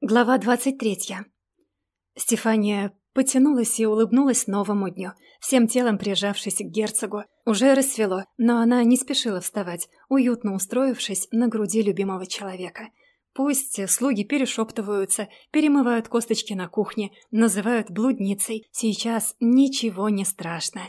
Глава 23. Стефания потянулась и улыбнулась новому дню, всем телом прижавшись к герцогу. Уже рассвело, но она не спешила вставать, уютно устроившись на груди любимого человека. Пусть слуги перешептываются, перемывают косточки на кухне, называют блудницей, сейчас ничего не страшно.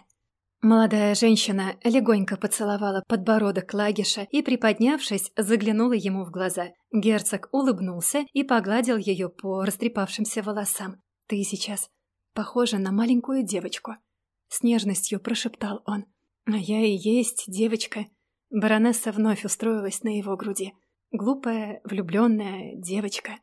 Молодая женщина легонько поцеловала подбородок Лагиша и, приподнявшись, заглянула ему в глаза. Герцог улыбнулся и погладил ее по растрепавшимся волосам. «Ты сейчас похожа на маленькую девочку», — с нежностью прошептал он. «А я и есть девочка». Баронесса вновь устроилась на его груди. Глупая, влюбленная девочка.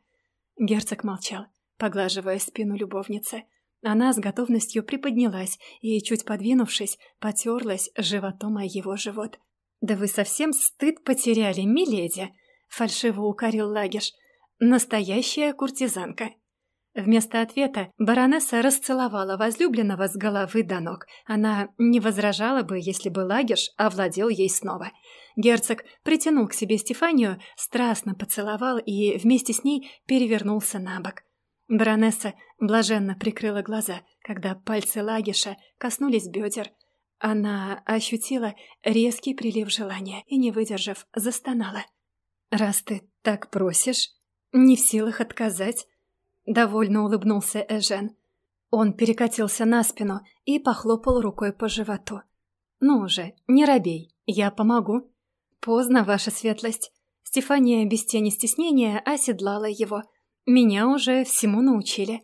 Герцог молчал, поглаживая спину любовницы. Она с готовностью приподнялась и, чуть подвинувшись, потерлась животом о его живот. «Да вы совсем стыд потеряли, миледи!» — фальшиво укорил Лагиш. «Настоящая куртизанка!» Вместо ответа баронесса расцеловала возлюбленного с головы до ног. Она не возражала бы, если бы Лагиш овладел ей снова. Герцог притянул к себе Стефанию, страстно поцеловал и вместе с ней перевернулся на бок. Баронесса блаженно прикрыла глаза, когда пальцы Лагиша коснулись бедер. Она ощутила резкий прилив желания и, не выдержав, застонала. «Раз ты так просишь, не в силах отказать», — довольно улыбнулся Эжен. Он перекатился на спину и похлопал рукой по животу. «Ну уже, не робей, я помогу». «Поздно, ваша светлость». Стефания без тени стеснения оседлала его — меня уже всему научили.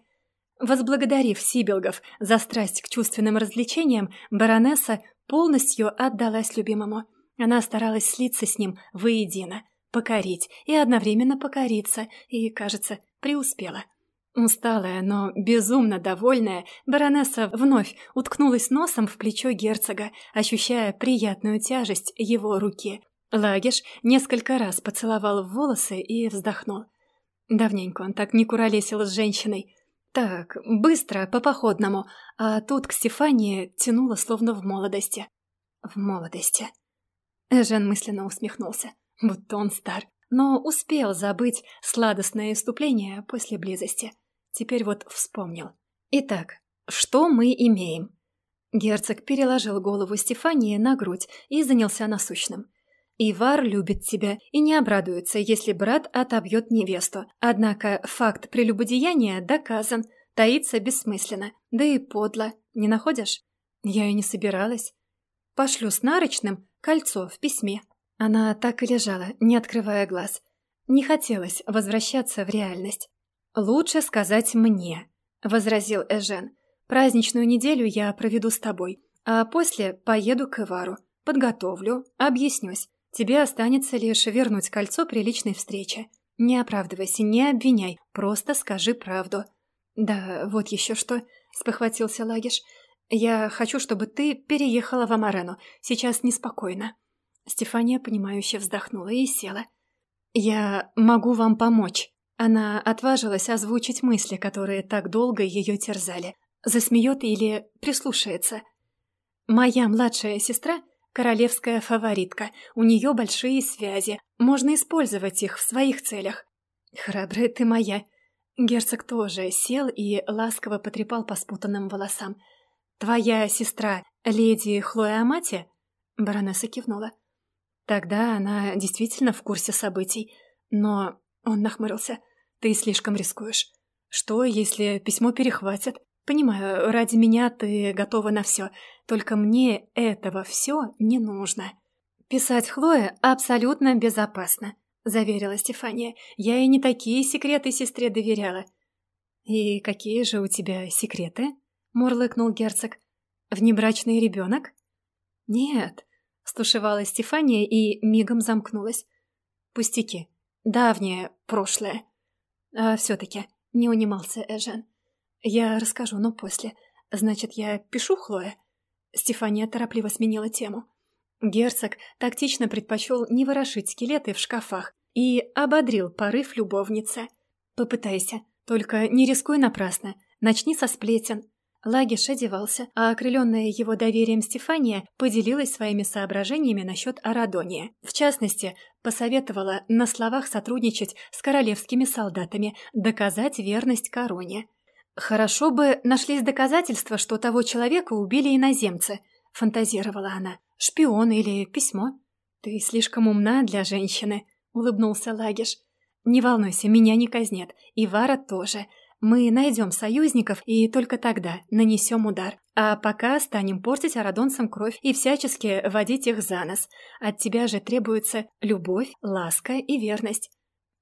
Возблагодарив Сибилгов за страсть к чувственным развлечениям, баронесса полностью отдалась любимому. Она старалась слиться с ним воедино, покорить и одновременно покориться, и, кажется, преуспела. Усталая, но безумно довольная, баронесса вновь уткнулась носом в плечо герцога, ощущая приятную тяжесть его руки. Лагиш несколько раз поцеловал в волосы и вздохнул. Давненько он так не куролесил с женщиной. Так, быстро, по-походному. А тут к Стефании тянуло словно в молодости. В молодости. Эжен мысленно усмехнулся, будто он стар. Но успел забыть сладостное иступление после близости. Теперь вот вспомнил. Итак, что мы имеем? Герцог переложил голову Стефании на грудь и занялся насущным. Ивар любит тебя и не обрадуется, если брат отобьет невесту. Однако факт прелюбодеяния доказан, таится бессмысленно, да и подло. Не находишь? Я и не собиралась. Пошлю с нарочным кольцо в письме. Она так и лежала, не открывая глаз. Не хотелось возвращаться в реальность. «Лучше сказать мне», — возразил Эжен. «Праздничную неделю я проведу с тобой, а после поеду к Ивару, подготовлю, объяснюсь. Тебе останется лишь вернуть кольцо при личной встрече. Не оправдывайся, не обвиняй, просто скажи правду». «Да, вот еще что», — спохватился Лагиш. «Я хочу, чтобы ты переехала в Амарену. Сейчас неспокойно». Стефания, понимающе вздохнула и села. «Я могу вам помочь». Она отважилась озвучить мысли, которые так долго ее терзали. Засмеет или прислушается. «Моя младшая сестра Королевская фаворитка. У нее большие связи. Можно использовать их в своих целях. Храбрая ты моя. Герцог тоже сел и ласково потрепал по спутанным волосам. «Твоя сестра, леди Хлоя Амати?» Баронесса кивнула. Тогда она действительно в курсе событий. Но он нахмурился. «Ты слишком рискуешь. Что, если письмо перехватят? Понимаю, ради меня ты готова на все, только мне этого все не нужно. Писать Хлое абсолютно безопасно, заверила Стефания. Я и не такие секреты сестре доверяла. И какие же у тебя секреты? мурлыкнул герцог. Внебрачный ребенок? Нет, стушевала Стефания и мигом замкнулась. Пустяки. Давнее прошлое. А все-таки не унимался Эжен. «Я расскажу, но после. Значит, я пишу Хлое?» Стефания торопливо сменила тему. Герцог тактично предпочел не ворошить скелеты в шкафах и ободрил порыв любовницы. «Попытайся, только не рискуй напрасно. Начни со сплетен. Лагиш одевался, а окрыленная его доверием Стефания поделилась своими соображениями насчет Арадония. В частности, посоветовала на словах сотрудничать с королевскими солдатами, доказать верность короне. «Хорошо бы нашлись доказательства, что того человека убили иноземцы», — фантазировала она. «Шпион или письмо?» «Ты слишком умна для женщины», — улыбнулся Лагиш. «Не волнуйся, меня не казнят. И Вара тоже. Мы найдем союзников и только тогда нанесем удар. А пока станем портить арадонцам кровь и всячески водить их за нос. От тебя же требуется любовь, ласка и верность.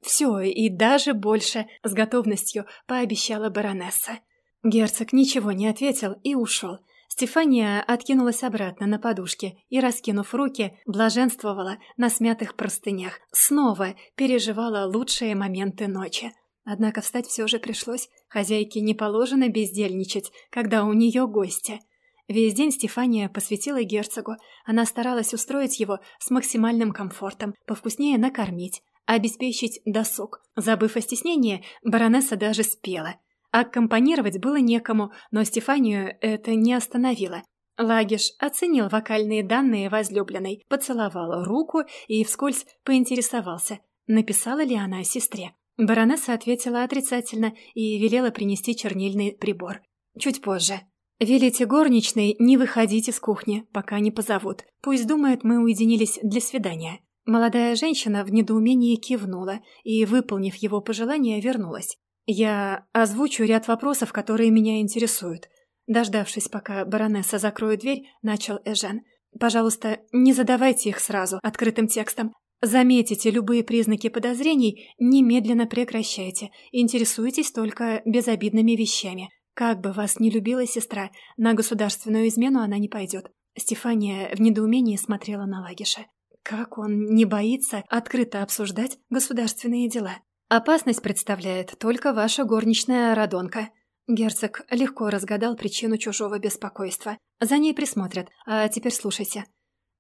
Все, и даже больше, с готовностью пообещала баронесса. Герцог ничего не ответил и ушел. Стефания откинулась обратно на подушке и, раскинув руки, блаженствовала на смятых простынях. Снова переживала лучшие моменты ночи. Однако встать все же пришлось. Хозяйке не положено бездельничать, когда у нее гости. Весь день Стефания посвятила герцогу. Она старалась устроить его с максимальным комфортом, повкуснее накормить, обеспечить досуг. Забыв о стеснении, баронесса даже спела. Аккомпанировать было некому, но Стефанию это не остановило. Лагиш оценил вокальные данные возлюбленной, поцеловал руку и вскользь поинтересовался, написала ли она о сестре. Баронесса ответила отрицательно и велела принести чернильный прибор. Чуть позже. «Велите горничной не выходить из кухни, пока не позовут. Пусть думает, мы уединились для свидания». Молодая женщина в недоумении кивнула и, выполнив его пожелание, вернулась. «Я озвучу ряд вопросов, которые меня интересуют». Дождавшись, пока баронесса закроет дверь, начал Эжен. «Пожалуйста, не задавайте их сразу, открытым текстом. Заметите любые признаки подозрений, немедленно прекращайте. Интересуйтесь только безобидными вещами. Как бы вас ни любила сестра, на государственную измену она не пойдет. Стефания в недоумении смотрела на Лагиша. Как он не боится открыто обсуждать государственные дела? Опасность представляет только ваша горничная Радонка. Герцог легко разгадал причину чужого беспокойства. За ней присмотрят. А теперь слушайте.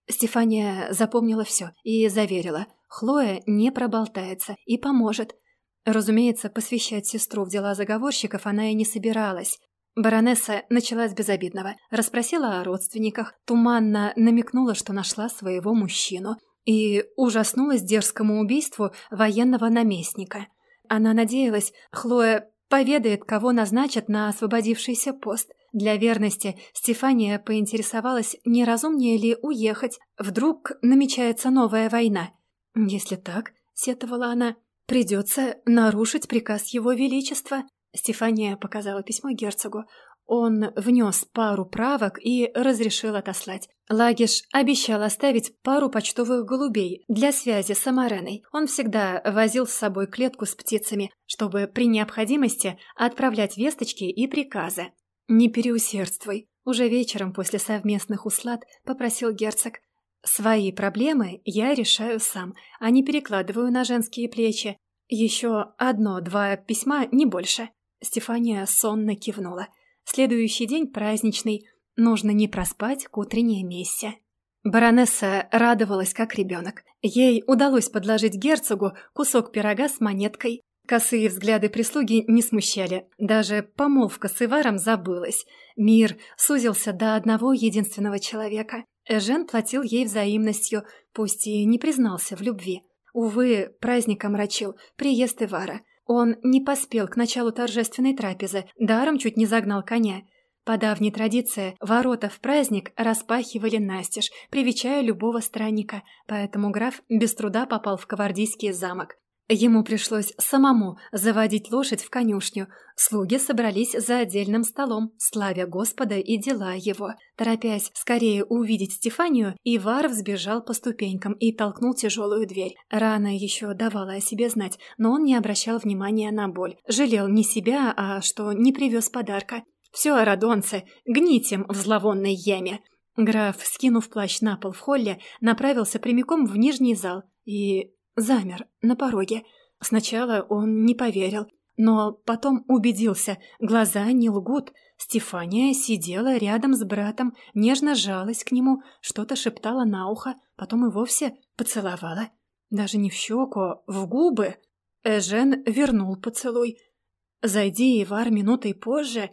Стефания запомнила все и заверила, Хлоя не проболтается и поможет. Разумеется, посвящать сестру в дела заговорщиков она и не собиралась. Баронесса начала с безобидного, расспросила о родственниках, туманно намекнула, что нашла своего мужчину, и ужаснулась дерзкому убийству военного наместника. Она надеялась, Хлоя поведает, кого назначат на освободившийся пост. Для верности Стефания поинтересовалась, не разумнее ли уехать. Вдруг намечается новая война. «Если так», — сетовала она, — «придется нарушить приказ Его Величества». Стефания показала письмо герцогу. Он внес пару правок и разрешил отослать. Лагиш обещал оставить пару почтовых голубей для связи с Амареной. Он всегда возил с собой клетку с птицами, чтобы при необходимости отправлять весточки и приказы. «Не переусердствуй», — уже вечером после совместных услад попросил герцог. «Свои проблемы я решаю сам, а не перекладываю на женские плечи. Еще одно-два письма, не больше». Стефания сонно кивнула. Следующий день праздничный, нужно не проспать к утренней мессе. Баронесса радовалась, как ребенок. Ей удалось подложить герцогу кусок пирога с монеткой. Косые взгляды прислуги не смущали. Даже помолвка с Иваром забылась. Мир сузился до одного единственного человека. Эжен платил ей взаимностью, пусть и не признался в любви. Увы, праздник омрачил приезд Ивара. Он не поспел к началу торжественной трапезы, даром чуть не загнал коня. По давней традиции, ворота в праздник распахивали настежь, привечая любого странника, поэтому граф без труда попал в Кавардийский замок. Ему пришлось самому заводить лошадь в конюшню. Слуги собрались за отдельным столом, славя Господа и дела его. Торопясь скорее увидеть Стефанию, Ивар взбежал по ступенькам и толкнул тяжелую дверь. Рана еще давала о себе знать, но он не обращал внимания на боль. Жалел не себя, а что не привез подарка. «Все, арадонцы, гнитем в зловонной яме!» Граф, скинув плащ на пол в холле, направился прямиком в нижний зал и Замер на пороге. Сначала он не поверил, но потом убедился, глаза не лгут. Стефания сидела рядом с братом, нежно жалась к нему, что-то шептала на ухо, потом и вовсе поцеловала. Даже не в щеку, а в губы. Эжен вернул поцелуй. Зайди Ивар минутой позже,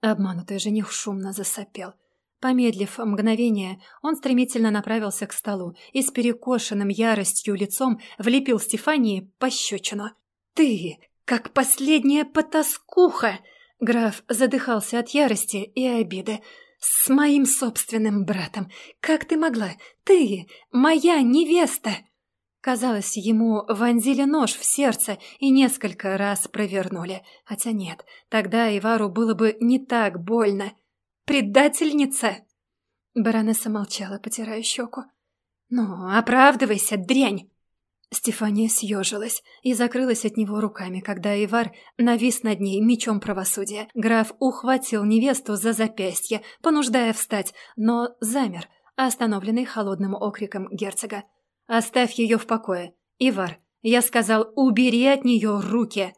Обманутый жених шумно засопел. Помедлив мгновение, он стремительно направился к столу и с перекошенным яростью лицом влепил Стефании пощечину. «Ты, как последняя потаскуха!» Граф задыхался от ярости и обиды. «С моим собственным братом! Как ты могла? Ты, моя невеста!» Казалось, ему вонзили нож в сердце и несколько раз провернули. Хотя нет, тогда Ивару было бы не так больно. «Предательница!» Баронесса молчала, потирая щеку. «Ну, оправдывайся, дрянь!» Стефания съежилась и закрылась от него руками, когда Ивар навис над ней мечом правосудия. Граф ухватил невесту за запястье, понуждая встать, но замер, остановленный холодным окриком герцога. «Оставь ее в покое. Ивар, я сказал, убери от нее руки!»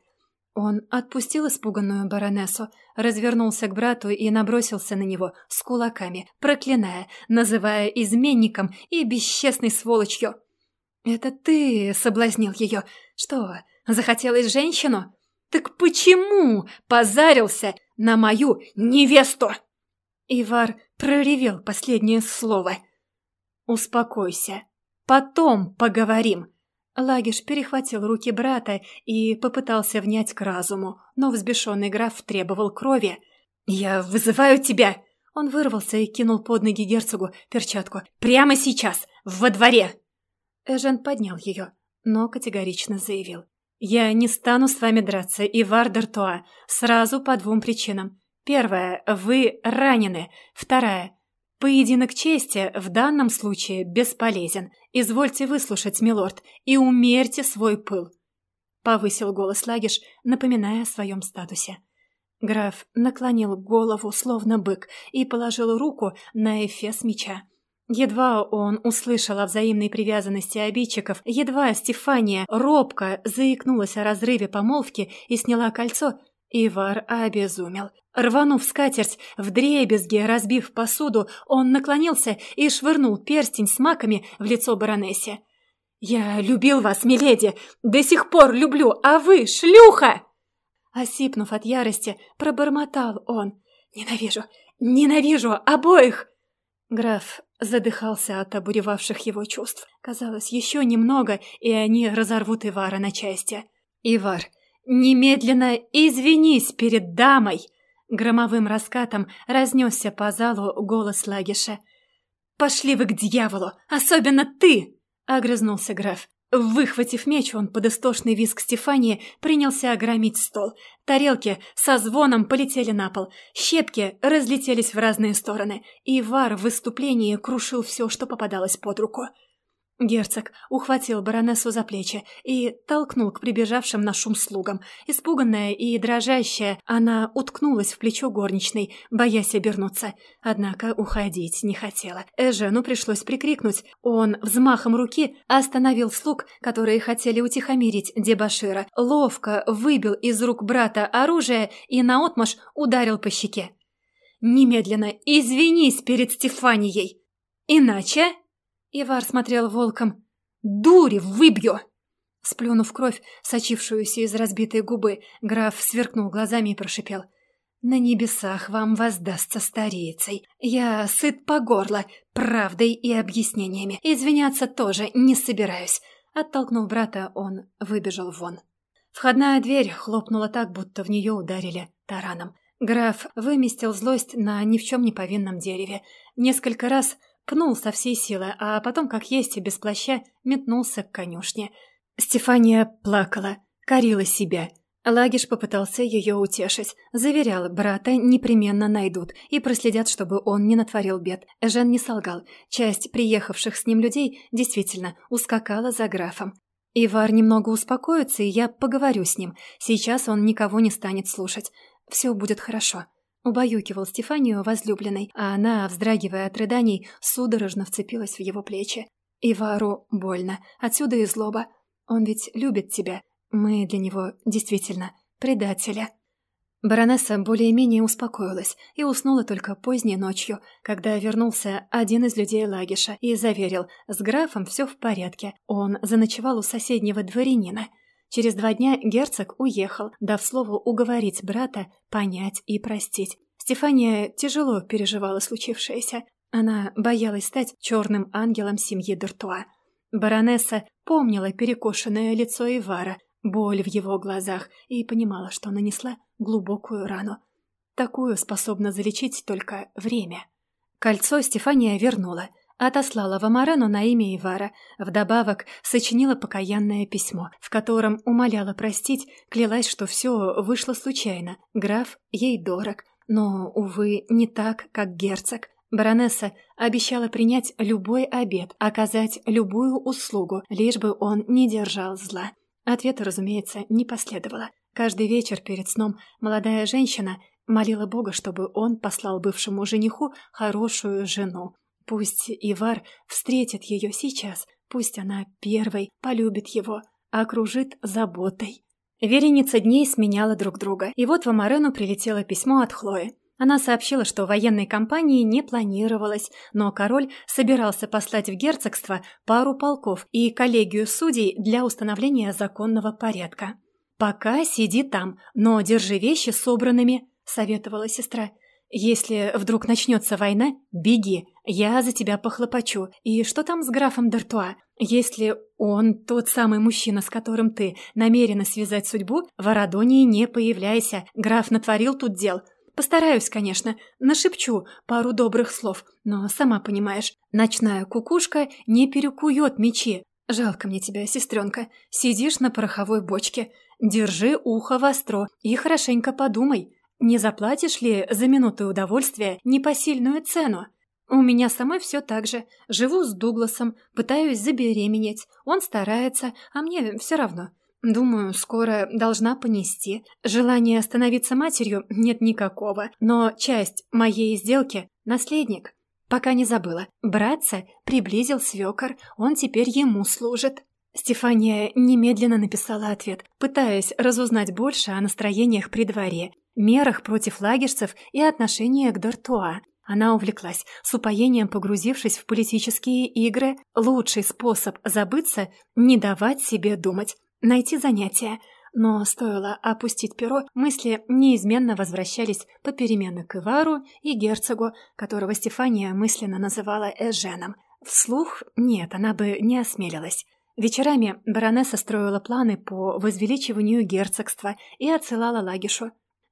Он отпустил испуганную баронессу, развернулся к брату и набросился на него с кулаками, проклиная, называя изменником и бесчестной сволочью. «Это ты соблазнил ее? Что, захотелось женщину? Так почему позарился на мою невесту?» Ивар проревел последнее слово. «Успокойся. Потом поговорим». Лагиш перехватил руки брата и попытался внять к разуму, но взбешенный граф требовал крови. «Я вызываю тебя!» Он вырвался и кинул под ноги герцогу перчатку. «Прямо сейчас! Во дворе!» Эжен поднял ее, но категорично заявил. «Я не стану с вами драться, Ивар Д'Артуа, сразу по двум причинам. Первая – вы ранены. Вторая – поединок чести в данном случае бесполезен. Извольте выслушать, милорд, и умерьте свой пыл». Повысил голос Лагиш, напоминая о своем статусе. Граф наклонил голову, словно бык, и положил руку на эфес меча. Едва он услышал о взаимной привязанности обидчиков, едва Стефания робко заикнулась о разрыве помолвки и сняла кольцо, Ивар обезумел. Рванув скатерть, вдребезги разбив посуду, он наклонился и швырнул перстень с маками в лицо баронессе. «Я любил вас, миледи! До сих пор люблю, а вы — шлюха!» Осипнув от ярости, пробормотал он. «Ненавижу! Ненавижу обоих!» Граф задыхался от обуревавших его чувств. Казалось, еще немного, и они разорвут Ивара на части. «Ивар, немедленно извинись перед дамой!» Громовым раскатом разнесся по залу голос Лагиша. «Пошли вы к дьяволу! Особенно ты!» — огрызнулся граф. Выхватив меч, он под истошный визг Стефании принялся огромить стол. Тарелки со звоном полетели на пол, щепки разлетелись в разные стороны, и Вар в выступлении крушил все, что попадалось под руку. Герцог ухватил баронессу за плечи и толкнул к прибежавшим на шум слугам. Испуганная и дрожащая, она уткнулась в плечо горничной, боясь обернуться. Однако уходить не хотела. Эжену пришлось прикрикнуть. Он взмахом руки остановил слуг, которые хотели утихомирить дебашира, ловко выбил из рук брата оружие и наотмашь ударил по щеке. «Немедленно извинись перед Стефанией! Иначе...» Ивар смотрел волком. «Дури, выбью!» Сплюнув кровь, сочившуюся из разбитой губы, граф сверкнул глазами и прошипел. «На небесах вам воздастся старицей. Я сыт по горло правдой и объяснениями. Извиняться тоже не собираюсь». Оттолкнув брата, он выбежал вон. Входная дверь хлопнула так, будто в нее ударили тараном. Граф выместил злость на ни в чем не повинном дереве. Несколько раз Пнул со всей силы, а потом, как есть и без плаща, метнулся к конюшне. Стефания плакала, корила себя. Лагиш попытался ее утешить. Заверял, брата непременно найдут и проследят, чтобы он не натворил бед. Жен не солгал. Часть приехавших с ним людей действительно ускакала за графом. Ивар немного успокоится, и я поговорю с ним. Сейчас он никого не станет слушать. Все будет хорошо. Убаюкивал Стефанию возлюбленной, а она, вздрагивая от рыданий, судорожно вцепилась в его плечи. «Ивару больно. Отсюда и злоба. Он ведь любит тебя. Мы для него действительно предателя». Баронесса более-менее успокоилась и уснула только поздней ночью, когда вернулся один из людей Лагиша и заверил, с графом все в порядке. Он заночевал у соседнего дворянина – Через два дня герцог уехал, дав слово уговорить брата понять и простить. Стефания тяжело переживала случившееся. Она боялась стать черным ангелом семьи Д'Артуа. Баронесса помнила перекошенное лицо Ивара, боль в его глазах и понимала, что нанесла глубокую рану. Такую способно залечить только время. Кольцо Стефания вернула, отослала в Амарену на имя Ивара, вдобавок сочинила покаянное письмо, в котором умоляла простить, клялась, что все вышло случайно, граф ей дорог, но, увы, не так, как герцог. Баронесса обещала принять любой обед, оказать любую услугу, лишь бы он не держал зла. Ответа, разумеется, не последовало. Каждый вечер перед сном молодая женщина молила Бога, чтобы он послал бывшему жениху хорошую жену. Пусть Ивар встретит ее сейчас, пусть она первой полюбит его, окружит заботой. Вереница дней сменяла друг друга, и вот в Амарену прилетело письмо от Хлои. Она сообщила, что военной кампании не планировалось, но король собирался послать в герцогство пару полков и коллегию судей для установления законного порядка. «Пока сиди там, но держи вещи собранными», — советовала сестра. «Если вдруг начнется война, беги, я за тебя похлопочу. И что там с графом Д'Артуа? Если он тот самый мужчина, с которым ты намерена связать судьбу, в Арадонии не появляйся, граф натворил тут дел». Постараюсь, конечно, нашепчу пару добрых слов, но, сама понимаешь, ночная кукушка не перекует мечи. Жалко мне тебя, сестренка. Сидишь на пороховой бочке. Держи ухо востро и хорошенько подумай, не заплатишь ли за минуты удовольствия непосильную цену? У меня самой все так же. Живу с Дугласом, пытаюсь забеременеть. Он старается, а мне все равно. Думаю, скоро должна понести. Желания становиться матерью нет никакого, но часть моей сделки — наследник. Пока не забыла. Братца приблизил свекор, он теперь ему служит. Стефания немедленно написала ответ, пытаясь разузнать больше о настроениях при дворе, мерах против лагерцев и отношениях к Д'Артуа. Она увлеклась, с упоением погрузившись в политические игры. Лучший способ забыться — не давать себе думать найти занятие. Но стоило опустить перо, мысли неизменно возвращались попеременно к Ивару и герцогу, которого Стефания мысленно называла Эженом. Вслух нет, она бы не осмелилась. Вечерами баронесса строила планы по возвеличиванию герцогства и отсылала Лагишу.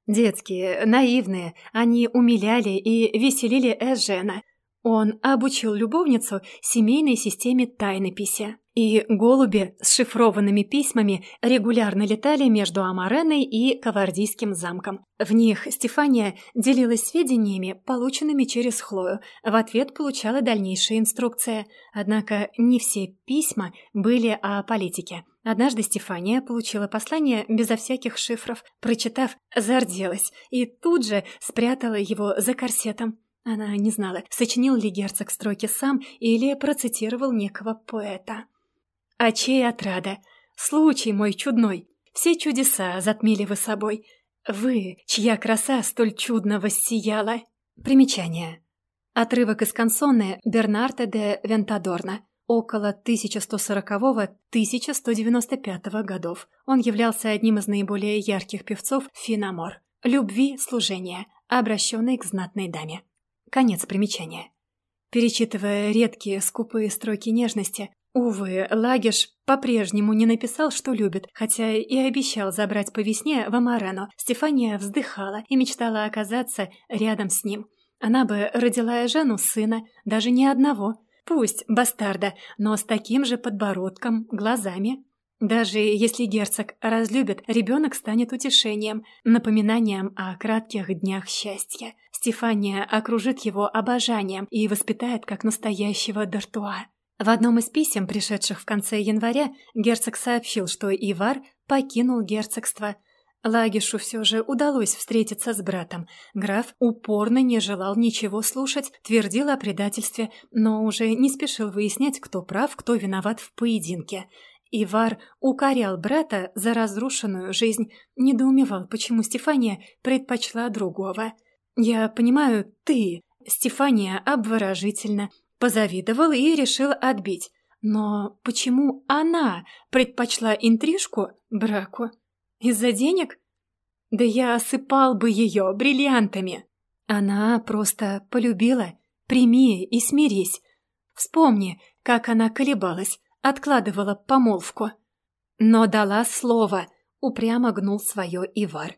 Детские, наивные, они умиляли и веселили Эжена. Он обучил любовницу семейной системе тайнописи и голуби с шифрованными письмами регулярно летали между Амареной и Кавардийским замком. В них Стефания делилась сведениями, полученными через Хлою, в ответ получала дальнейшие инструкции. Однако не все письма были о политике. Однажды Стефания получила послание безо всяких шифров. Прочитав, зарделась и тут же спрятала его за корсетом. Она не знала, сочинил ли герцог строки сам или процитировал некого поэта. А чей отрада? Случай мой чудной. Все чудеса затмили вы собой. Вы, чья краса столь чудно воссияла. Примечание. Отрывок из кансоны Бернарда де Вентадорна около 1140-1195 годов. Он являлся одним из наиболее ярких певцов Финамор. Любви служения, обращенной к знатной даме. Конец примечания. Перечитывая редкие скупые строки нежности, Увы, Лагиш по-прежнему не написал, что любит, хотя и обещал забрать по весне в Амарену. Стефания вздыхала и мечтала оказаться рядом с ним. Она бы родила Жену сына, даже не одного. Пусть бастарда, но с таким же подбородком, глазами. Даже если герцог разлюбит, ребенок станет утешением, напоминанием о кратких днях счастья. Стефания окружит его обожанием и воспитает как настоящего Д'Артуа. В одном из писем, пришедших в конце января, герцог сообщил, что Ивар покинул герцогство. Лагишу все же удалось встретиться с братом. Граф упорно не желал ничего слушать, твердил о предательстве, но уже не спешил выяснять, кто прав, кто виноват в поединке. Ивар укорял брата за разрушенную жизнь, недоумевал, почему Стефания предпочла другого. «Я понимаю, ты...» Стефания обворожительна, Позавидовал и решил отбить. Но почему она предпочла интрижку браку? Из-за денег? Да я осыпал бы ее бриллиантами. Она просто полюбила. Прими и смирись. Вспомни, как она колебалась, откладывала помолвку. Но дала слово, упрямо гнул свое Ивар.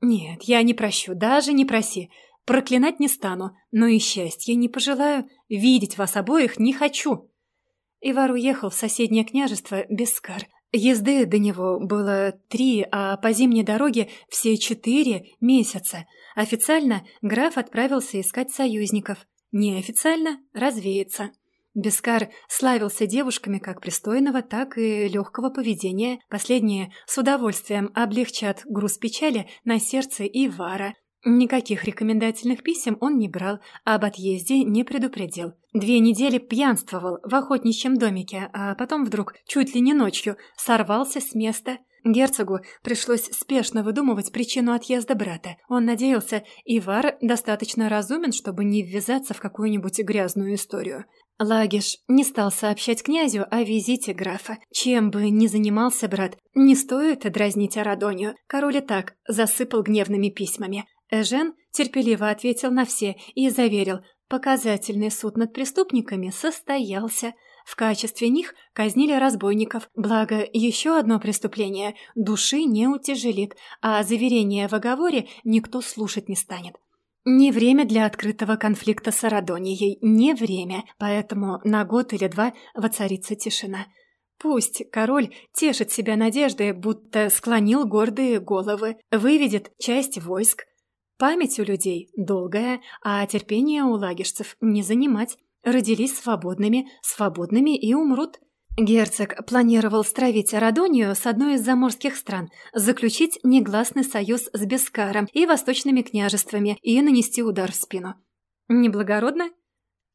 «Нет, я не прощу, даже не проси. Проклинать не стану, но и счастья не пожелаю. Видеть вас обоих не хочу». Ивар уехал в соседнее княжество без скар. Езды до него было три, а по зимней дороге все четыре месяца. Официально граф отправился искать союзников. Неофициально – развеяться. Бескар славился девушками как пристойного, так и легкого поведения. Последние с удовольствием облегчат груз печали на сердце Ивара. Никаких рекомендательных писем он не брал, а об отъезде не предупредил. Две недели пьянствовал в охотничьем домике, а потом вдруг, чуть ли не ночью, сорвался с места. Герцогу пришлось спешно выдумывать причину отъезда брата. Он надеялся, Ивар достаточно разумен, чтобы не ввязаться в какую-нибудь грязную историю. Лагиш не стал сообщать князю о визите графа. Чем бы ни занимался брат, не стоит дразнить Арадонию. Король и так засыпал гневными письмами. Эжен терпеливо ответил на все и заверил, показательный суд над преступниками состоялся. В качестве них казнили разбойников, благо еще одно преступление души не утяжелит, а заверение в оговоре никто слушать не станет. Не время для открытого конфликта с Арадонией, не время, поэтому на год или два воцарится тишина. Пусть король тешит себя надеждой, будто склонил гордые головы, выведет часть войск, Память у людей долгая, а терпение у лагерцев не занимать. Родились свободными, свободными и умрут. Герцог планировал стравить Арадонию с одной из заморских стран, заключить негласный союз с Бескаром и восточными княжествами и нанести удар в спину. Неблагородно?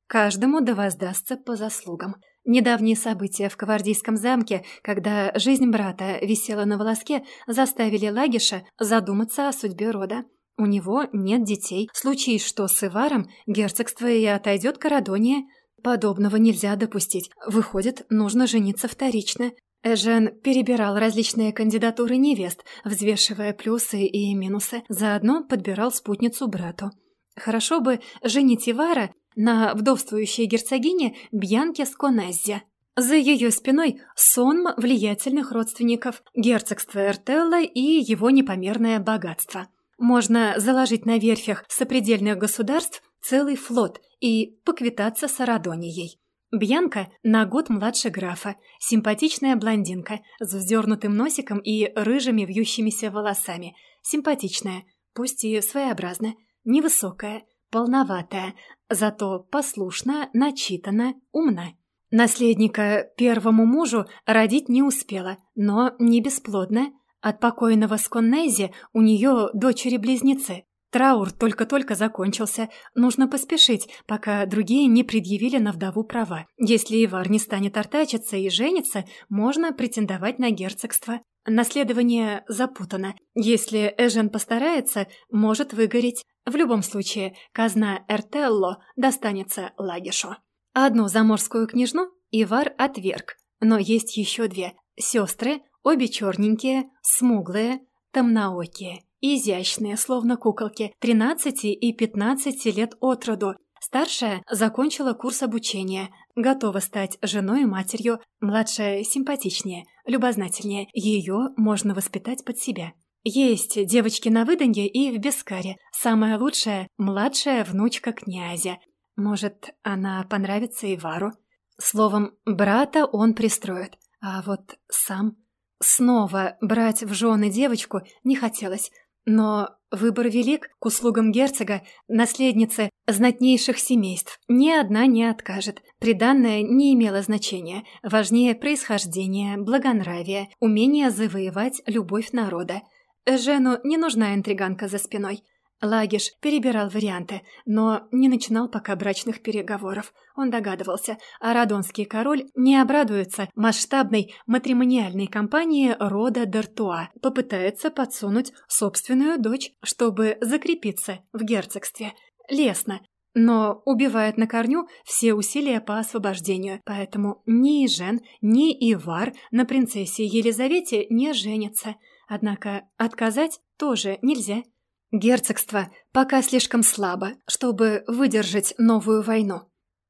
Каждому да воздастся по заслугам. Недавние события в Кавардийском замке, когда жизнь брата висела на волоске, заставили Лагиша задуматься о судьбе рода. У него нет детей. Случись что с Иваром, герцогство и отойдет к Арадония. Подобного нельзя допустить. Выходит, нужно жениться вторично. Эжен перебирал различные кандидатуры невест, взвешивая плюсы и минусы. Заодно подбирал спутницу брату. Хорошо бы женить Ивара на вдовствующей герцогине Бьянке Сконеззе. За ее спиной сонм влиятельных родственников, герцогство Эртелла и его непомерное богатство. Можно заложить на верфях сопредельных государств целый флот и поквитаться с Арадонией. Бьянка на год младше графа, симпатичная блондинка с вздернутым носиком и рыжими вьющимися волосами. Симпатичная, пусть и своеобразная, невысокая, полноватая, зато послушна, начитана, умна. Наследника первому мужу родить не успела, но не бесплодна, от покойного Сконнези у нее дочери-близнецы. Траур только-только закончился. Нужно поспешить, пока другие не предъявили на вдову права. Если Ивар не станет артачиться и жениться, можно претендовать на герцогство. Наследование запутано. Если Эжен постарается, может выгореть. В любом случае, казна Эртелло достанется Лагишу. Одну заморскую княжну Ивар отверг, но есть еще две. Сестры Обе черненькие, смуглые, темноокие, изящные, словно куколки, 13 и 15 лет от роду. Старшая закончила курс обучения, готова стать женой и матерью, младшая симпатичнее, любознательнее, ее можно воспитать под себя. Есть девочки на выданье и в Бескаре. Самая лучшая – младшая внучка князя. Может, она понравится Ивару? Словом, брата он пристроит, а вот сам Снова брать в жены девочку не хотелось, но выбор велик к услугам герцога, наследницы знатнейших семейств. Ни одна не откажет. Приданное не имело значения. Важнее происхождение, благонравие, умение завоевать любовь народа. Жену не нужна интриганка за спиной. Лагиш перебирал варианты, но не начинал пока брачных переговоров. Он догадывался, а Радонский король не обрадуется масштабной матримониальной кампании рода Д'Артуа, попытается подсунуть собственную дочь, чтобы закрепиться в герцогстве. Лесно, но убивает на корню все усилия по освобождению, поэтому ни Жен, ни Ивар на принцессе Елизавете не женятся. Однако отказать тоже нельзя. Герцогство пока слишком слабо, чтобы выдержать новую войну.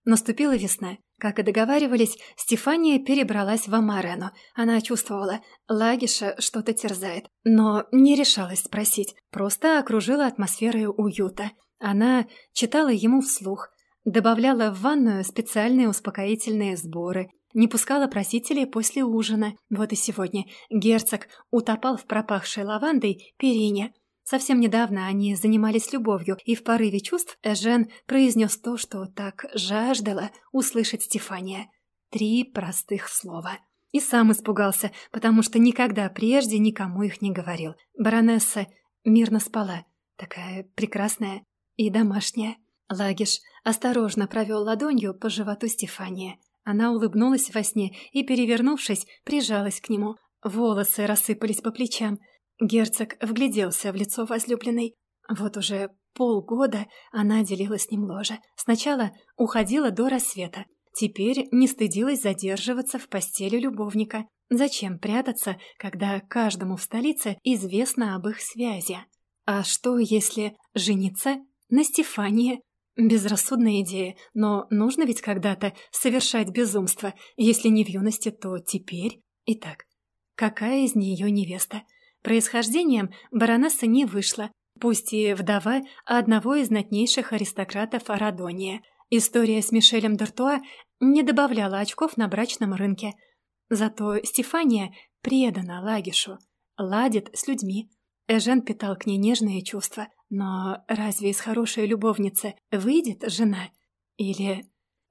Наступила весна. Как и договаривались, Стефания перебралась в Амарену. Она чувствовала, Лагиша что-то терзает, но не решалась спросить, просто окружила атмосферой уюта. Она читала ему вслух, добавляла в ванную специальные успокоительные сборы, не пускала просителей после ужина. Вот и сегодня герцог утопал в пропахшей лавандой перине. Совсем недавно они занимались любовью, и в порыве чувств Эжен произнес то, что так жаждала услышать Стефания. Три простых слова. И сам испугался, потому что никогда прежде никому их не говорил. Баронесса мирно спала, такая прекрасная и домашняя. Лагиш осторожно провел ладонью по животу Стефания. Она улыбнулась во сне и, перевернувшись, прижалась к нему. Волосы рассыпались по плечам. Герцог вгляделся в лицо возлюбленной. Вот уже полгода она делила с ним ложе. Сначала уходила до рассвета. Теперь не стыдилась задерживаться в постели любовника. Зачем прятаться, когда каждому в столице известно об их связи? А что, если жениться на Стефании? Безрассудная идея, но нужно ведь когда-то совершать безумство. Если не в юности, то теперь. Итак, какая из нее невеста? Происхождением баронесса не вышла, пусть и вдова одного из знатнейших аристократов Арадония. История с Мишелем Д'Артуа не добавляла очков на брачном рынке. Зато Стефания предана Лагишу, ладит с людьми. Эжен питал к ней нежные чувства. Но разве из хорошей любовницы выйдет жена? Или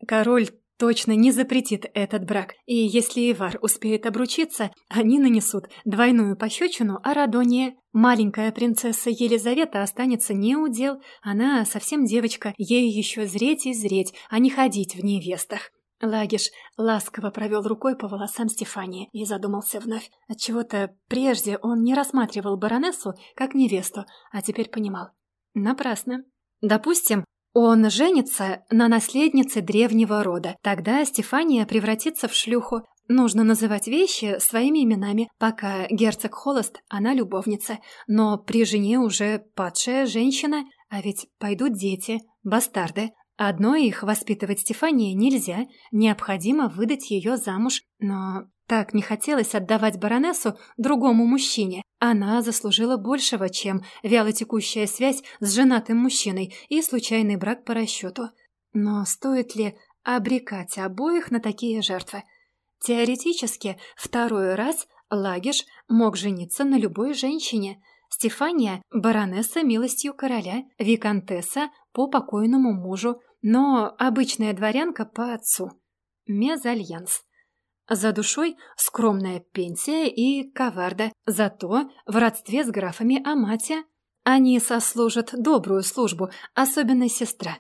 король точно не запретит этот брак, и если Ивар успеет обручиться, они нанесут двойную пощечину Арадоне. Маленькая принцесса Елизавета останется не у дел, она совсем девочка, ей еще зреть и зреть, а не ходить в невестах. Лагиш ласково провел рукой по волосам Стефании и задумался вновь. Отчего-то прежде он не рассматривал баронессу как невесту, а теперь понимал. Напрасно. Допустим, он женится на наследнице древнего рода. Тогда Стефания превратится в шлюху. Нужно называть вещи своими именами. Пока герцог холост, она любовница. Но при жене уже падшая женщина, а ведь пойдут дети, бастарды. Одной их воспитывать Стефании нельзя, необходимо выдать ее замуж. Но так не хотелось отдавать баронессу другому мужчине. Она заслужила большего, чем вялотекущая связь с женатым мужчиной и случайный брак по расчету. Но стоит ли обрекать обоих на такие жертвы? Теоретически, второй раз Лагиш мог жениться на любой женщине. Стефания – баронесса милостью короля, виконтесса по покойному мужу, но обычная дворянка по отцу. Мезальянс. За душой скромная пенсия и коварда, зато в родстве с графами Аматия. Они сослужат добрую службу, особенно сестра.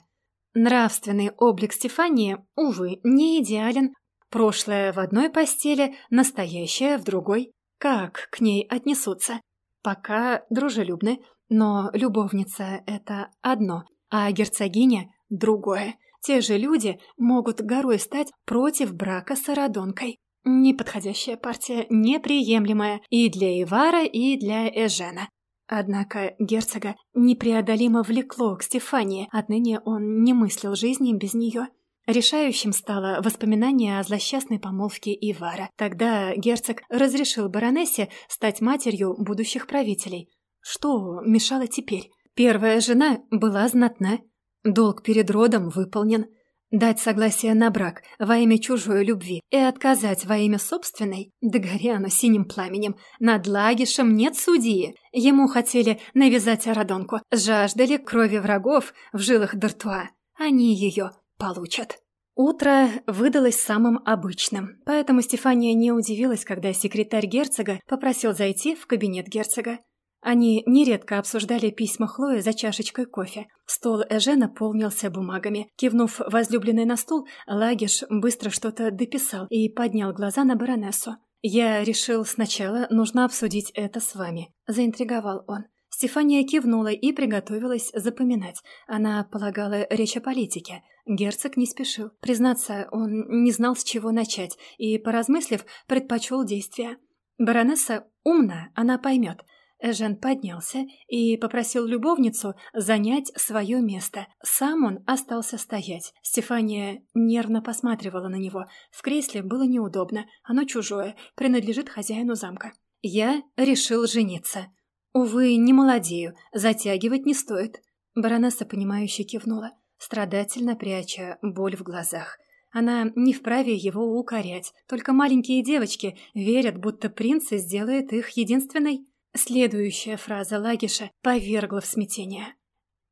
Нравственный облик Стефании, увы, не идеален. Прошлое в одной постели, настоящее в другой. Как к ней отнесутся? Пока дружелюбны, но любовница — это одно, а герцогиня — другое. Те же люди могут горой стать против брака с Арадонкой. Неподходящая партия, неприемлемая и для Ивара, и для Эжена. Однако герцога непреодолимо влекло к Стефании, отныне он не мыслил жизни без нее. Решающим стало воспоминание о злосчастной помолвке Ивара. Тогда герцог разрешил баронессе стать матерью будущих правителей. Что мешало теперь? Первая жена была знатна, Долг перед родом выполнен. Дать согласие на брак во имя чужой любви и отказать во имя собственной, да гори оно синим пламенем, над Лагишем нет судьи. Ему хотели навязать Арадонку, жаждали крови врагов в жилах Д'Артуа. Они ее получат. Утро выдалось самым обычным, поэтому Стефания не удивилась, когда секретарь герцога попросил зайти в кабинет герцога. Они нередко обсуждали письма Хлои за чашечкой кофе. Стол Эжена полнился бумагами. Кивнув возлюбленный на стул, Лагиш быстро что-то дописал и поднял глаза на баронессу. «Я решил сначала нужно обсудить это с вами», — заинтриговал он. Стефания кивнула и приготовилась запоминать. Она полагала речь о политике. Герцог не спешил. Признаться, он не знал, с чего начать, и, поразмыслив, предпочел действия. Баронесса умна, она поймет — Эжен поднялся и попросил любовницу занять свое место. Сам он остался стоять. Стефания нервно посматривала на него. В кресле было неудобно, оно чужое, принадлежит хозяину замка. «Я решил жениться. Увы, не молодею, затягивать не стоит». Баронесса, понимающе кивнула, страдательно пряча боль в глазах. Она не вправе его укорять, только маленькие девочки верят, будто принц сделает их единственной. Следующая фраза Лагиша повергла в смятение.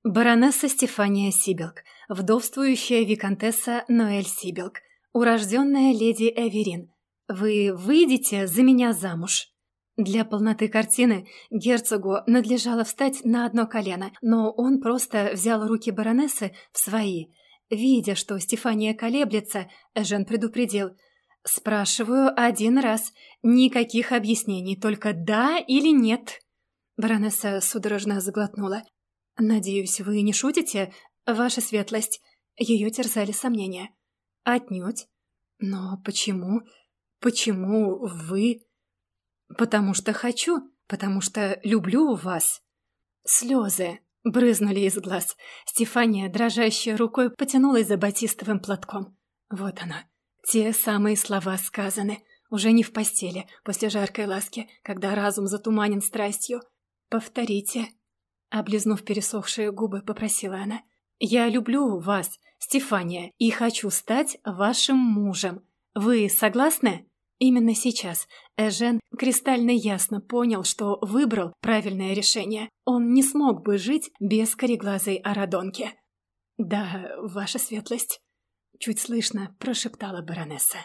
Баронесса Стефания Сибилк, вдовствующая виконтесса Ноэль Сибилк, урожденная леди Эверин, вы выйдете за меня замуж?» Для полноты картины герцогу надлежало встать на одно колено, но он просто взял руки баронессы в свои. Видя, что Стефания колеблется, Жен предупредил – «Спрашиваю один раз. Никаких объяснений, только да или нет». Баронесса судорожно заглотнула. «Надеюсь, вы не шутите, ваша светлость?» Ее терзали сомнения. «Отнюдь. Но почему? Почему вы?» «Потому что хочу, потому что люблю вас». Слезы брызнули из глаз. Стефания, дрожащей рукой, потянулась за батистовым платком. Вот она, те самые слова сказаны, уже не в постели, после жаркой ласки, когда разум затуманен страстью. «Повторите». Облизнув пересохшие губы, попросила она. «Я люблю вас, Стефания, и хочу стать вашим мужем. Вы согласны?» Именно сейчас Эжен кристально ясно понял, что выбрал правильное решение. Он не смог бы жить без кореглазой Арадонки. «Да, ваша светлость». Чуть слышно прошептала баронесса.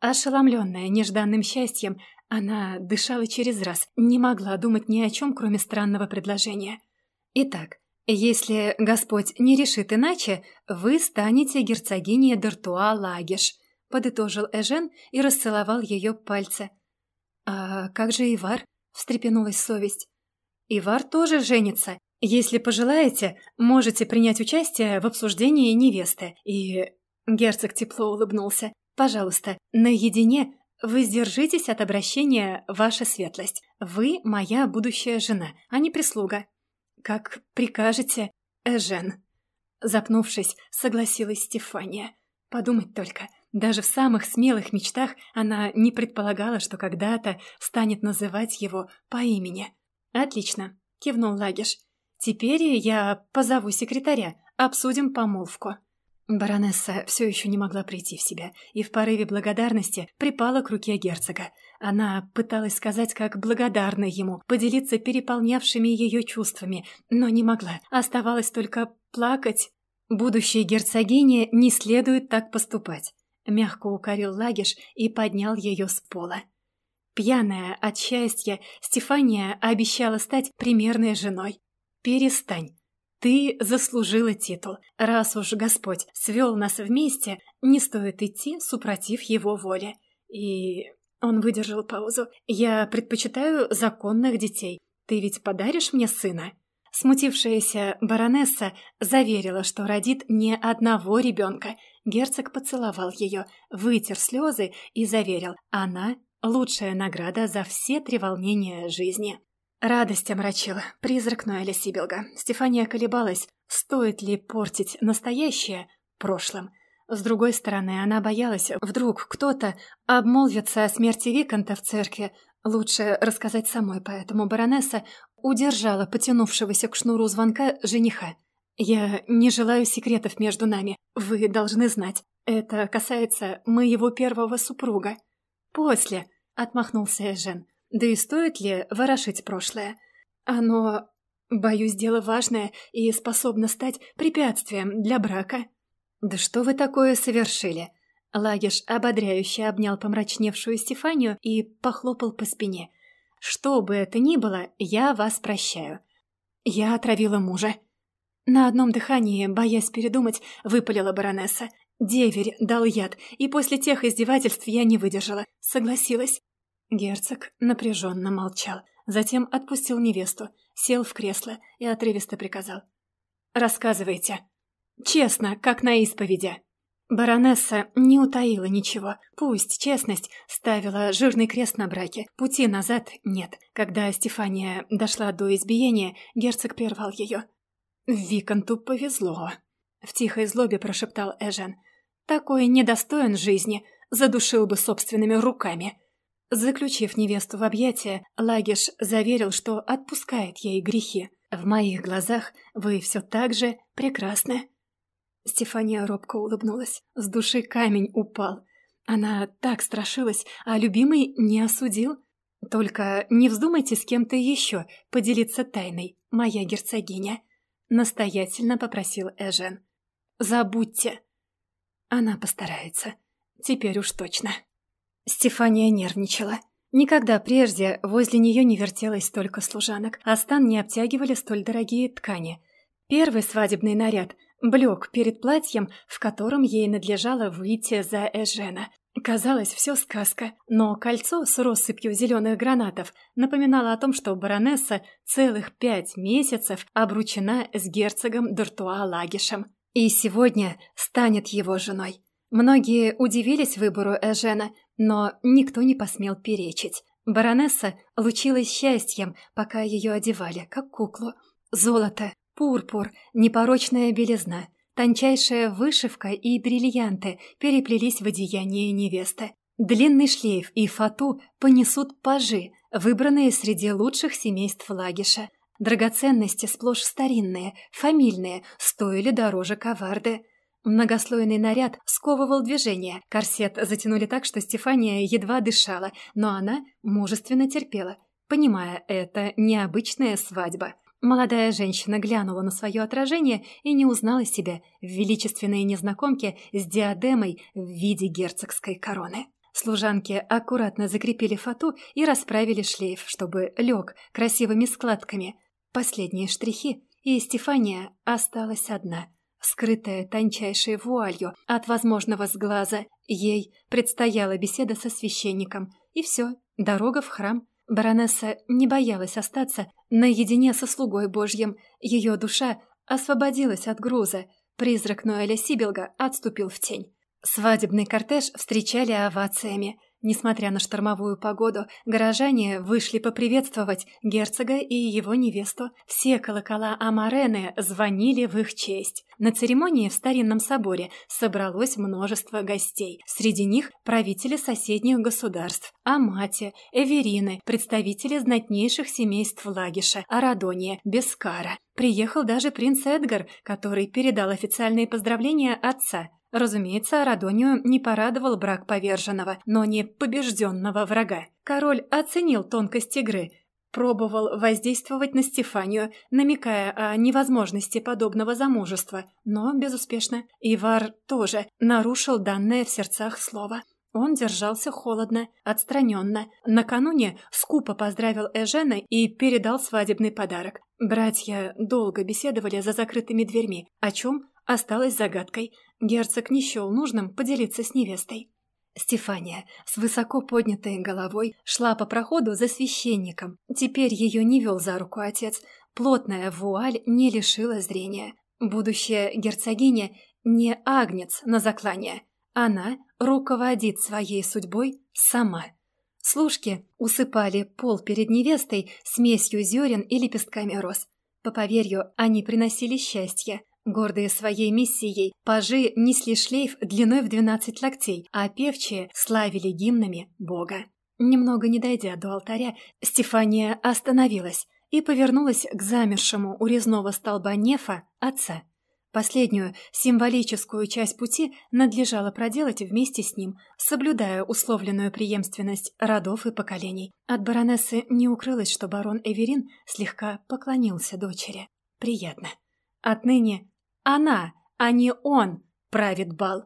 Ошеломленная нежданным счастьем, она дышала через раз, не могла думать ни о чем, кроме странного предложения. «Итак, если Господь не решит иначе, вы станете герцогиней Д'Артуа Лагиш», — подытожил Эжен и расцеловал ее пальцы. «А как же Ивар?» — встрепенулась совесть. «Ивар тоже женится. Если пожелаете, можете принять участие в обсуждении невесты. И Герцог тепло улыбнулся. «Пожалуйста, наедине вы сдержитесь от обращения, ваша светлость. Вы моя будущая жена, а не прислуга». «Как прикажете, Эжен». Запнувшись, согласилась Стефания. Подумать только, даже в самых смелых мечтах она не предполагала, что когда-то станет называть его по имени. «Отлично», — кивнул Лагиш. «Теперь я позову секретаря, обсудим помолвку». Баронесса все еще не могла прийти в себя и в порыве благодарности припала к руке герцога. Она пыталась сказать, как благодарна ему, поделиться переполнявшими ее чувствами, но не могла. Оставалось только плакать. Будущей герцогине не следует так поступать. Мягко укорил Лагиш и поднял ее с пола. Пьяная от счастья, Стефания обещала стать примерной женой. «Перестань», ты заслужила титул. Раз уж Господь свел нас вместе, не стоит идти, супротив его воли. И он выдержал паузу. Я предпочитаю законных детей. Ты ведь подаришь мне сына? Смутившаяся баронесса заверила, что родит не одного ребенка. Герцог поцеловал ее, вытер слезы и заверил, она — лучшая награда за все три волнения жизни. Радость омрачила призрак Ноэля Сибилга. Стефания колебалась, стоит ли портить настоящее прошлым. С другой стороны, она боялась, вдруг кто-то обмолвится о смерти Виконта в церкви. Лучше рассказать самой, поэтому баронесса удержала потянувшегося к шнуру звонка жениха. «Я не желаю секретов между нами. Вы должны знать. Это касается моего первого супруга». «После», — отмахнулся Эжен. Да и стоит ли ворошить прошлое? Оно, боюсь, дело важное и способно стать препятствием для брака. Да что вы такое совершили? Лагиш ободряюще обнял помрачневшую Стефанию и похлопал по спине. «Что бы это ни было, я вас прощаю. Я отравила мужа». На одном дыхании, боясь передумать, выпалила баронесса. Деверь дал яд, и после тех издевательств я не выдержала. Согласилась. Герцог напряженно молчал, затем отпустил невесту, сел в кресло и отрывисто приказал. «Рассказывайте. Честно, как на исповеди». Баронесса не утаила ничего. Пусть честность ставила жирный крест на браке. Пути назад нет. Когда Стефания дошла до избиения, герцог прервал ее. «Виконту повезло», — в тихой злобе прошептал Эжен. «Такой недостоин жизни, задушил бы собственными руками». Заключив невесту в объятия, Лагиш заверил, что отпускает ей грехи. «В моих глазах вы все так же прекрасны». Стефания робко улыбнулась. С души камень упал. Она так страшилась, а любимый не осудил. «Только не вздумайте с кем-то еще поделиться тайной, моя герцогиня», — настоятельно попросил Эжен. «Забудьте». Она постарается. Теперь уж точно. Стефания нервничала. Никогда прежде возле нее не вертелось столько служанок, а стан не обтягивали столь дорогие ткани. Первый свадебный наряд — Блек перед платьем, в котором ей надлежало выйти за Эжена. Казалось, все сказка, но кольцо с россыпью зеленых гранатов напоминало о том, что баронесса целых пять месяцев обручена с герцогом Дуртуа Лагишем. И сегодня станет его женой. Многие удивились выбору Эжена, но никто не посмел перечить. Баронесса лучилась счастьем, пока ее одевали, как куклу. Золото, Пурпур, непорочная белизна, тончайшая вышивка и бриллианты переплелись в одеяние невесты. Длинный шлейф и фату понесут пажи, выбранные среди лучших семейств Лагиша. Драгоценности сплошь старинные, фамильные, стоили дороже коварды. Многослойный наряд сковывал движение. Корсет затянули так, что Стефания едва дышала, но она мужественно терпела, понимая, это необычная свадьба. Молодая женщина глянула на свое отражение и не узнала себя в величественной незнакомке с диадемой в виде герцогской короны. Служанки аккуратно закрепили фату и расправили шлейф, чтобы лег красивыми складками. Последние штрихи, и Стефания осталась одна, скрытая тончайшей вуалью от возможного сглаза. Ей предстояла беседа со священником, и все, дорога в храм. Баронесса не боялась остаться наедине со слугой Божьим. Ее душа освободилась от груза. Призрак Ноэля Сибилга отступил в тень. Свадебный кортеж встречали овациями. Несмотря на штормовую погоду, горожане вышли поприветствовать герцога и его невесту. Все колокола Амарены звонили в их честь. На церемонии в старинном соборе собралось множество гостей. Среди них правители соседних государств, Амати, Эверины, представители знатнейших семейств Лагиша, Арадония, Бескара. Приехал даже принц Эдгар, который передал официальные поздравления отца – Разумеется, Радонию не порадовал брак поверженного, но не побежденного врага. Король оценил тонкость игры, пробовал воздействовать на Стефанию, намекая о невозможности подобного замужества, но безуспешно. Ивар тоже нарушил данное в сердцах слово. Он держался холодно, отстраненно. Накануне скупо поздравил Эжена и передал свадебный подарок. Братья долго беседовали за закрытыми дверьми, о чем осталось загадкой. Герцог не счел нужным поделиться с невестой. Стефания с высоко поднятой головой шла по проходу за священником. Теперь ее не вел за руку отец. Плотная вуаль не лишила зрения. Будущая герцогиня не агнец на заклание. Она руководит своей судьбой сама. Служки усыпали пол перед невестой смесью зерен и лепестками роз. По поверью, они приносили счастье, Гордые своей миссией, пажи несли шлейф длиной в 12 локтей, а певчие славили гимнами Бога. Немного не дойдя до алтаря, Стефания остановилась и повернулась к замершему у резного столба Нефа отца. Последнюю символическую часть пути надлежало проделать вместе с ним, соблюдая условленную преемственность родов и поколений. От баронессы не укрылось, что барон Эверин слегка поклонился дочери. Приятно. Отныне она, а не он, правит бал.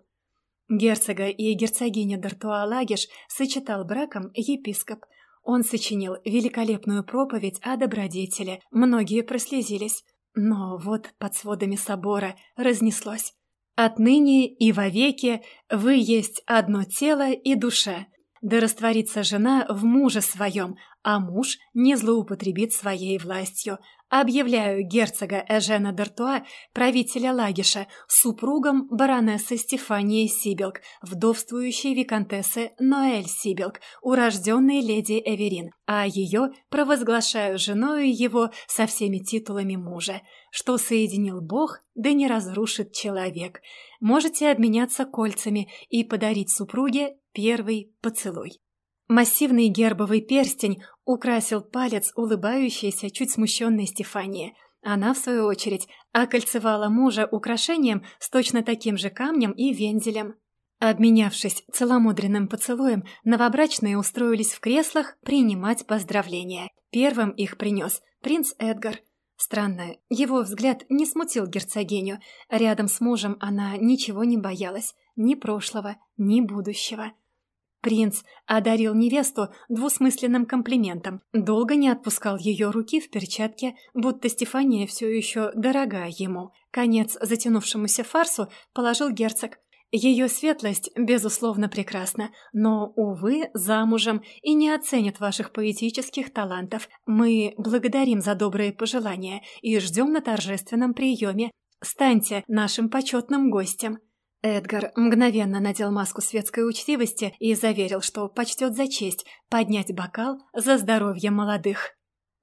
Герцога и герцогиня Д'Артуа Лагиш сочетал браком епископ. Он сочинил великолепную проповедь о добродетели. Многие прослезились. Но вот под сводами собора разнеслось. «Отныне и вовеки вы есть одно тело и душа. Да растворится жена в муже своем, а муж не злоупотребит своей властью, Объявляю герцога Эжена Д'Артуа, правителя Лагиша, супругом баронессы Стефании Сибилк, вдовствующей виконтессы Ноэль Сибилк, урожденной леди Эверин, а ее провозглашаю женою его со всеми титулами мужа. Что соединил Бог, да не разрушит человек. Можете обменяться кольцами и подарить супруге первый поцелуй. Массивный гербовый перстень украсил палец улыбающейся, чуть смущенной Стефании. Она, в свою очередь, окольцевала мужа украшением с точно таким же камнем и вензелем. Обменявшись целомудренным поцелуем, новобрачные устроились в креслах принимать поздравления. Первым их принес принц Эдгар. Странно, его взгляд не смутил герцогиню. Рядом с мужем она ничего не боялась, ни прошлого, ни будущего. Принц одарил невесту двусмысленным комплиментом, долго не отпускал ее руки в перчатке, будто Стефания все еще дорога ему. Конец затянувшемуся фарсу положил герцог. Ее светлость, безусловно, прекрасна, но, увы, замужем и не оценит ваших поэтических талантов. Мы благодарим за добрые пожелания и ждем на торжественном приеме. Станьте нашим почетным гостем. Эдгар мгновенно надел маску светской учтивости и заверил, что почтет за честь поднять бокал за здоровье молодых.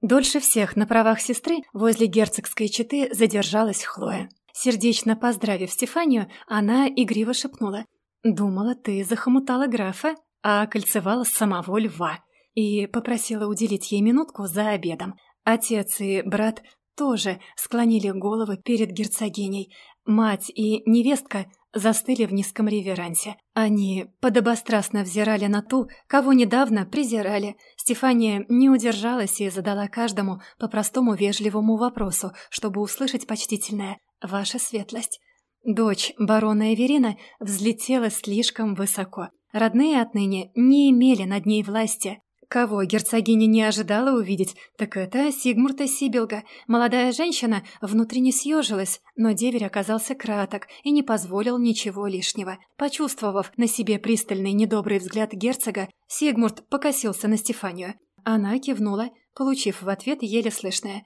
Дольше всех на правах сестры возле герцогской четы задержалась Хлоя. Сердечно поздравив Стефанию, она игриво шепнула. «Думала, ты захомутала графа, а кольцевала самого льва» и попросила уделить ей минутку за обедом. Отец и брат тоже склонили головы перед герцогиней. Мать и невестка застыли в низком реверансе. Они подобострастно взирали на ту, кого недавно презирали. Стефания не удержалась и задала каждому по простому вежливому вопросу, чтобы услышать почтительное «Ваша светлость». Дочь барона Эверина взлетела слишком высоко. Родные отныне не имели над ней власти. Кого герцогиня не ожидала увидеть, так это Сигмурта Сибилга. Молодая женщина внутренне съежилась, но деверь оказался краток и не позволил ничего лишнего. Почувствовав на себе пристальный недобрый взгляд герцога, Сигмурт покосился на Стефанию. Она кивнула, получив в ответ еле слышное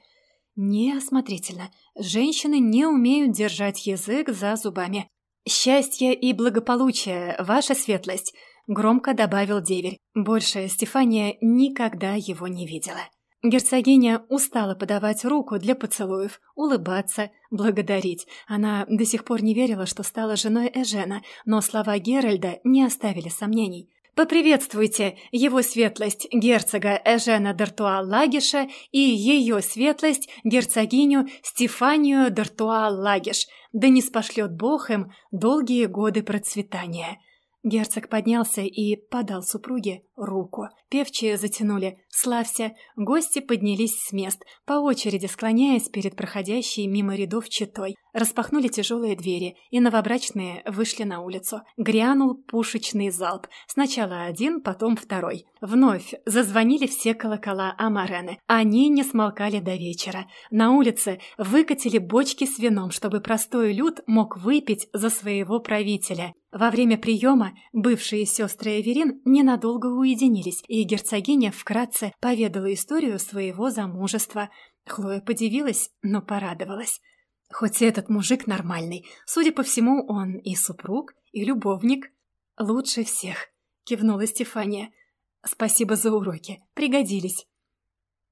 «Неосмотрительно. Женщины не умеют держать язык за зубами. Счастье и благополучие, ваша светлость!» Громко добавил деверь. Больше Стефания никогда его не видела. Герцогиня устала подавать руку для поцелуев, улыбаться, благодарить. Она до сих пор не верила, что стала женой Эжена, но слова Геральда не оставили сомнений. «Поприветствуйте его светлость герцога Эжена Д'Артуа Лагиша и ее светлость герцогиню Стефанию Д'Артуа Лагиш, да не спошлет Бог им долгие годы процветания». Герцог поднялся и подал супруге руку. Певчие затянули «Славься!» Гости поднялись с мест, по очереди склоняясь перед проходящей мимо рядов читой. Распахнули тяжелые двери, и новобрачные вышли на улицу. Грянул пушечный залп. Сначала один, потом второй. Вновь зазвонили все колокола Амарены. Они не смолкали до вечера. На улице выкатили бочки с вином, чтобы простой люд мог выпить за своего правителя. Во время приема бывшие сестры Эверин ненадолго уединились, и герцогиня вкратце поведала историю своего замужества. Хлоя подивилась, но порадовалась. Хоть этот мужик нормальный, судя по всему, он и супруг, и любовник. Лучше всех, кивнула Стефания. Спасибо за уроки, пригодились.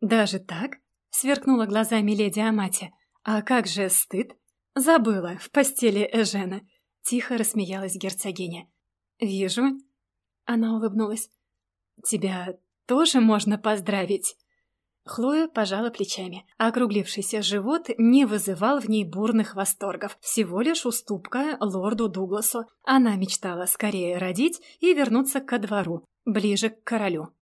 Даже так? Сверкнула глазами леди Амати. А как же стыд? Забыла, в постели Эжена. Тихо рассмеялась герцогиня. «Вижу». Она улыбнулась. «Тебя тоже можно поздравить?» Хлоя пожала плечами. Округлившийся живот не вызывал в ней бурных восторгов. Всего лишь уступка лорду Дугласу. Она мечтала скорее родить и вернуться ко двору, ближе к королю.